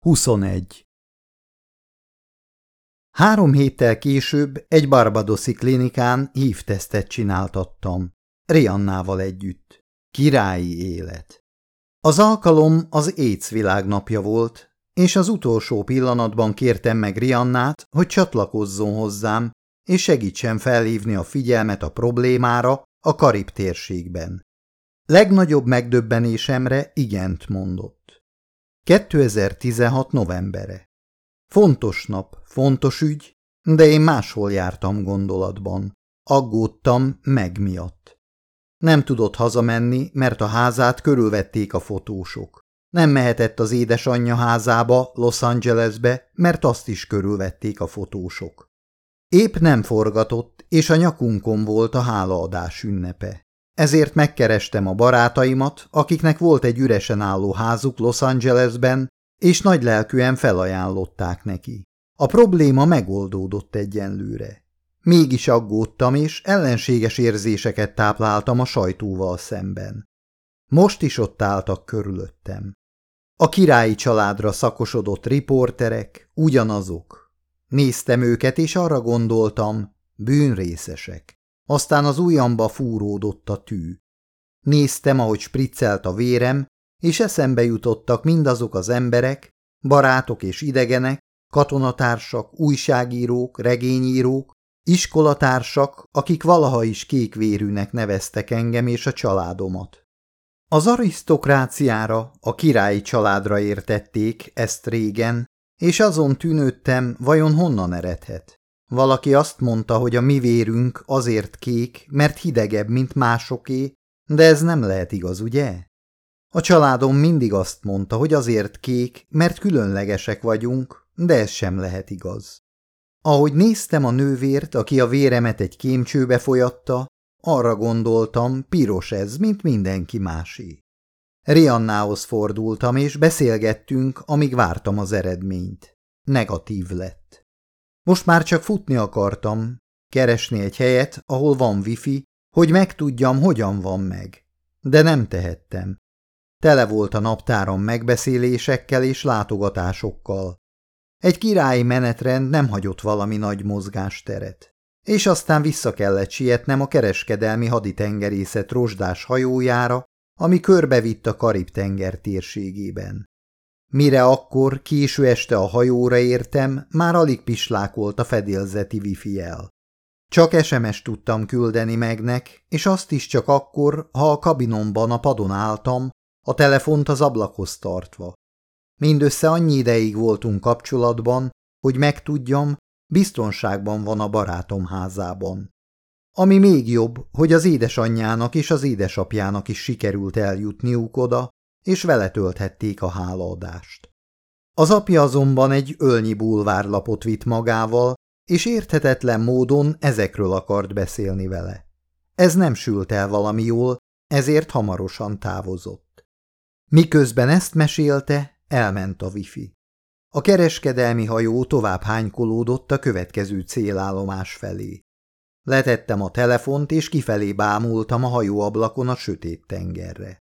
21. Három héttel később egy barbadoszi klinikán hívtesztet csináltattam. Riannával együtt. Királyi élet. Az alkalom az AIDS világnapja volt, és az utolsó pillanatban kértem meg Riannát, hogy csatlakozzon hozzám, és segítsen felhívni a figyelmet a problémára a Karib térségben. Legnagyobb megdöbbenésemre igent mondott. 2016. novembere. Fontos nap, fontos ügy, de én máshol jártam gondolatban. Aggódtam meg miatt. Nem tudott hazamenni, mert a házát körülvették a fotósok. Nem mehetett az édesanyja házába, Los Angelesbe, mert azt is körülvették a fotósok. Épp nem forgatott, és a nyakunkon volt a hálaadás ünnepe. Ezért megkerestem a barátaimat, akiknek volt egy üresen álló házuk Los Angelesben, és nagy lelkűen felajánlották neki. A probléma megoldódott egyenlőre. Mégis aggódtam, és ellenséges érzéseket tápláltam a sajtóval szemben. Most is ott álltak körülöttem. A királyi családra szakosodott riporterek, ugyanazok. Néztem őket, és arra gondoltam, bűnrészesek. Aztán az ujjamba fúródott a tű. Néztem, ahogy spriccelt a vérem, és eszembe jutottak mindazok az emberek, barátok és idegenek, katonatársak, újságírók, regényírók, iskolatársak, akik valaha is kékvérűnek neveztek engem és a családomat. Az arisztokráciára, a királyi családra értették ezt régen, és azon tűnődtem, vajon honnan eredhet. Valaki azt mondta, hogy a mi vérünk azért kék, mert hidegebb, mint másoké, de ez nem lehet igaz, ugye? A családom mindig azt mondta, hogy azért kék, mert különlegesek vagyunk, de ez sem lehet igaz. Ahogy néztem a nővért, aki a véremet egy kémcsőbe folyatta, arra gondoltam, piros ez, mint mindenki másé. Riannához fordultam, és beszélgettünk, amíg vártam az eredményt. Negatív lett. Most már csak futni akartam, keresni egy helyet, ahol van wifi, hogy megtudjam, hogyan van meg. De nem tehettem. Tele volt a naptáram megbeszélésekkel és látogatásokkal. Egy királyi menetrend nem hagyott valami nagy mozgásteret. És aztán vissza kellett sietnem a kereskedelmi haditengerészet rozsdás hajójára, ami körbevitt a Karib-tenger térségében. Mire akkor késő este a hajóra értem, már alig pislákolt a fedélzeti wifi jel. Csak SMS tudtam küldeni megnek, és azt is csak akkor, ha a kabinomban a padon álltam, a telefont az ablakhoz tartva. Mindössze annyi ideig voltunk kapcsolatban, hogy megtudjam, biztonságban van a barátom házában. Ami még jobb, hogy az édesanyjának és az édesapjának is sikerült eljutniuk oda, és vele tölthették a hálaadást. Az apja azonban egy ölnyi bulvárlapot vitt magával, és érthetetlen módon ezekről akart beszélni vele. Ez nem sült el valami jól, ezért hamarosan távozott. Miközben ezt mesélte, elment a wifi. A kereskedelmi hajó tovább hánykolódott a következő célállomás felé. Letettem a telefont, és kifelé bámultam a hajóablakon a sötét tengerre.